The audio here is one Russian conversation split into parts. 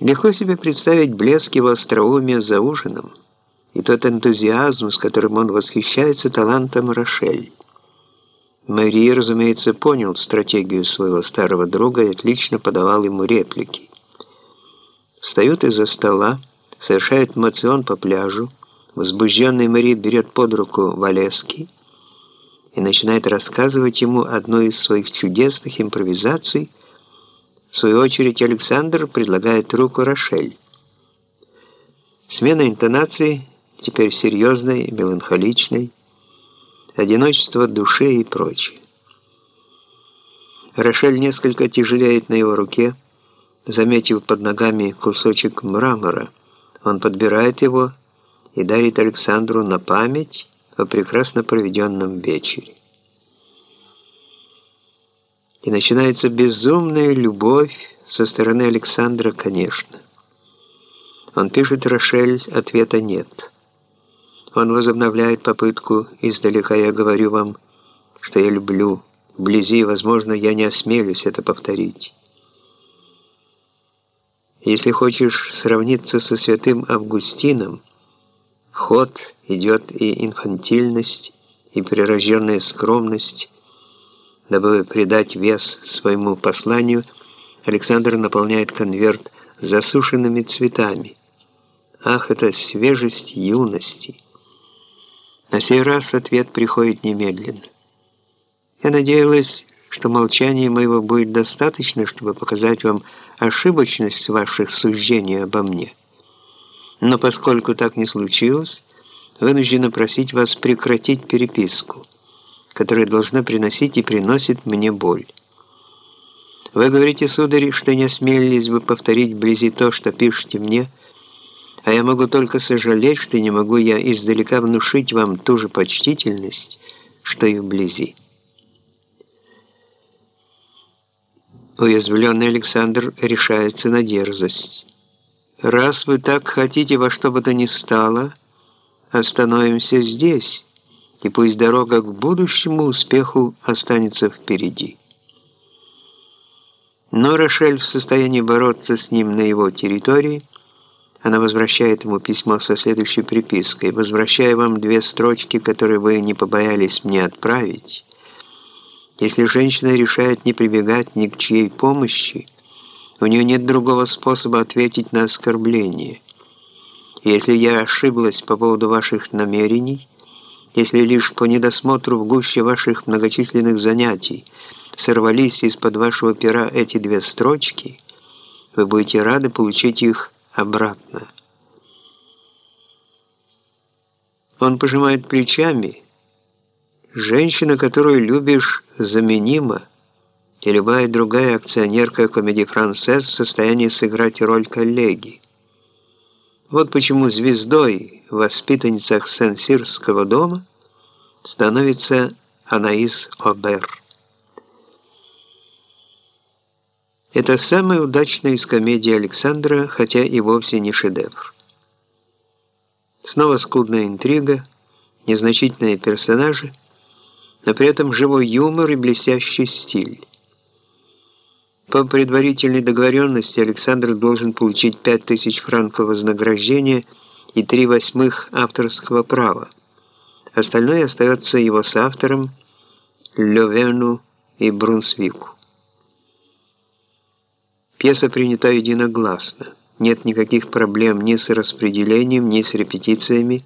Легко себе представить блеск его остроумия за ужином и тот энтузиазм, с которым он восхищается талантом Рошель. Мэри, разумеется, понял стратегию своего старого друга и отлично подавал ему реплики. Встает из-за стола, совершает мацион по пляжу, возбужденный Мэри берет под руку Валески и начинает рассказывать ему одну из своих чудесных импровизаций. В свою очередь Александр предлагает руку Рошель. Смена интонации, теперь серьезной, меланхоличной, одиночество души и прочее. Рошель несколько тяжелеет на его руке, заметив под ногами кусочек мрамора. Он подбирает его и дарит Александру на память о прекрасно проведенном вечере. И начинается безумная любовь со стороны Александра, конечно. Он пишет Рошель, ответа нет. Он возобновляет попытку, издалека я говорю вам, что я люблю. Вблизи, возможно, я не осмелюсь это повторить. Если хочешь сравниться со святым Августином, ход идет и инфантильность, и прирожденная скромность. Дабы придать вес своему посланию, Александр наполняет конверт засушенными цветами. Ах, это свежесть юности! На сей раз ответ приходит немедленно. Я надеялась, что молчание моего будет достаточно, чтобы показать вам ошибочность ваших суждений обо мне. Но поскольку так не случилось, вынуждена просить вас прекратить переписку, которая должна приносить и приносит мне боль. Вы говорите, сударь, что не осмелились бы повторить вблизи то, что пишете мне, а я могу только сожалеть, что не могу я издалека внушить вам ту же почтительность, что и вблизи. Уязвленный Александр решается на дерзость. «Раз вы так хотите во что бы то ни стало, остановимся здесь, и пусть дорога к будущему успеху останется впереди». Но Рошель в состоянии бороться с ним на его территории – она возвращает ему письмо со следующей припиской. «Возвращаю вам две строчки, которые вы не побоялись мне отправить. Если женщина решает не прибегать ни к чьей помощи, у нее нет другого способа ответить на оскорбление. Если я ошиблась по поводу ваших намерений, если лишь по недосмотру в гуще ваших многочисленных занятий сорвались из-под вашего пера эти две строчки, вы будете рады получить их обратно. Он пожимает плечами. Женщина, которую любишь, заменима, и любая другая акционерка комедии «Францесс» в состоянии сыграть роль коллеги. Вот почему звездой в воспитанницах Сен-Сирского дома становится Анаис Обер. Это самая удачная из комедий Александра, хотя и вовсе не шедевр. Снова скудная интрига, незначительные персонажи, но при этом живой юмор и блестящий стиль. По предварительной договоренности Александр должен получить 5000 франков вознаграждения и 3 восьмых авторского права. Остальное остается его соавтором Левену и Брунсвику. Пьеса принята единогласно. Нет никаких проблем ни с распределением, ни с репетициями,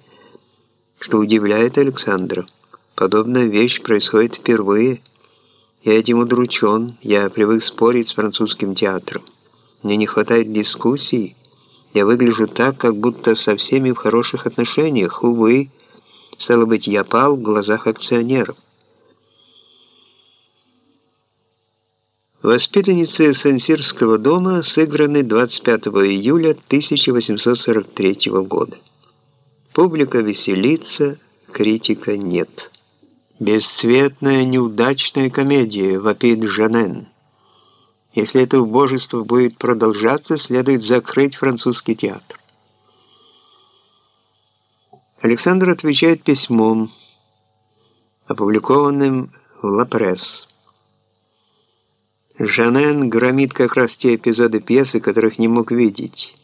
что удивляет Александра. Подобная вещь происходит впервые. Я этим удручен, я привык спорить с французским театром. Мне не хватает дискуссий. Я выгляжу так, как будто со всеми в хороших отношениях. Увы, стало быть, я пал в глазах акционеров. Воспитанницы Сенсирского дома сыграны 25 июля 1843 года. Публика веселится, критика нет. «Бесцветная, неудачная комедия», — вопит Жанен. Если это убожество будет продолжаться, следует закрыть французский театр. Александр отвечает письмом, опубликованным в «Ла Пресс». Жанен громит как раз те эпизоды пьесы, которых не мог видеть.